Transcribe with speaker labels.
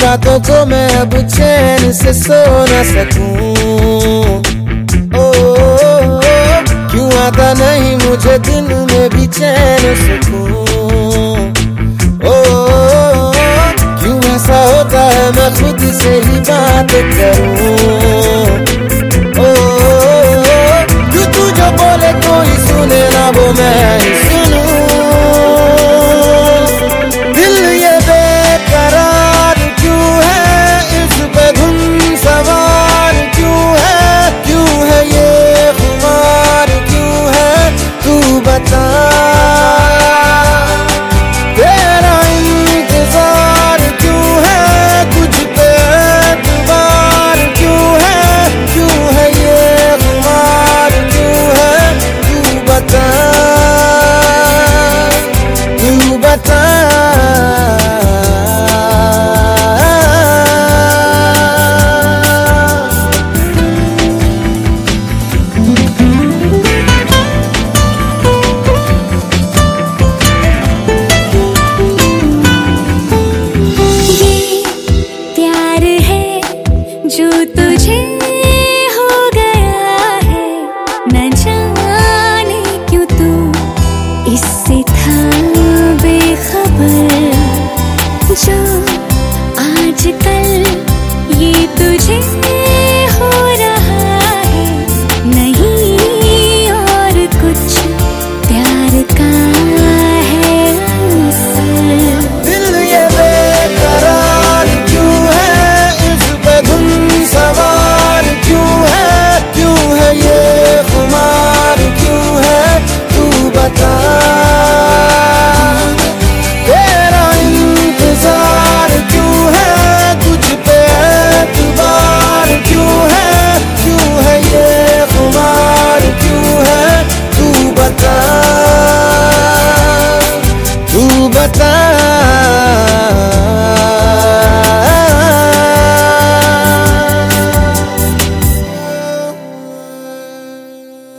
Speaker 1: रातों को मैं अब चैन से सो न सकूँ ओ, क्यों आता नहीं मुझे दिन में भी चैन सुकूं होता है मैं खुद से ही बात करूं 就